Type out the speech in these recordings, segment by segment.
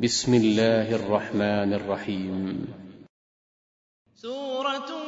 بسم الله الرحمن الرحيم. سورة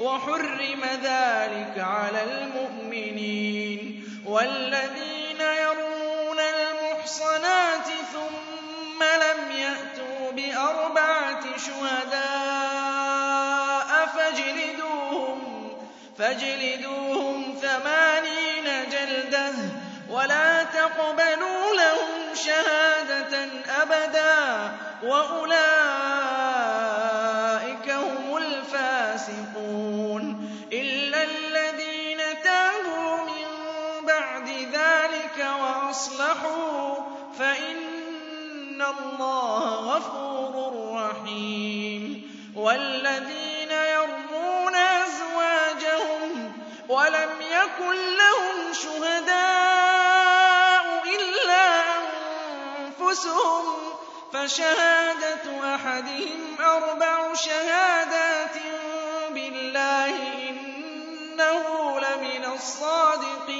وحرم ذلك على المؤمنين والذين يرمون المحصنات ثم لم يأتوا بأربعة شهداء فاجلدوهم, فاجلدوهم ثمانين جلدة ولا تقبلوا لهم شهادة أبدا وأولئك وَأَصْلَحُوا فَإِنَّ اللَّهَ غَفُورٌ رَّحِيمٌ وَالَّذِينَ يَرْمُونَ أَزْوَاجَهُمْ وَلَمْ يَكُن لَّهُمْ شُهَدَاءُ إِلَّا أَنفُسُهُمْ فَشَهَادَةُ أَحَدِهِمْ أَرْبَعُ شَهَادَاتٍ بِاللَّهِ إِنَّهُ لَمِنَ الصَّادِقِينَ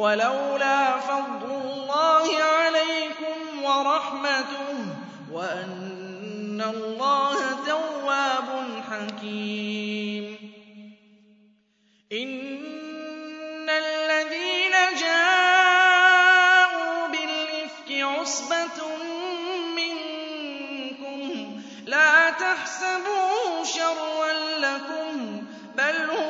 ولولا فضل الله عليكم ورحمته وأن الله تواب حكيم. إن الذين جاءوا بالإفك عصبة منكم لا تحسبوا شرا لكم بل هو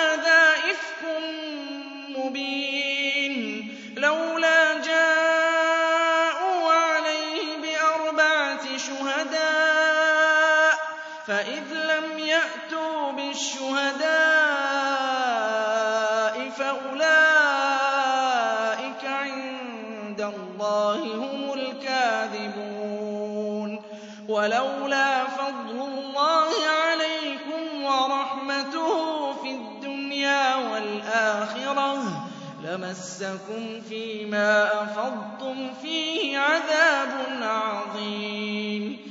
فَإِذْ لَمْ يَأْتُوا بِالشُّهَدَاءِ فَأُولَئِكَ عِندَ اللَّهِ هُمُ الْكَاذِبُونَ وَلَوْلَا فَضْلُ اللَّهِ عَلَيْكُمْ وَرَحْمَتُهُ فِي الدُّنْيَا وَالْآخِرَةِ لَمَسَّكُمْ فِيمَا أَفَضْتُمْ فِيهِ عَذَابٌ عَظِيمٌ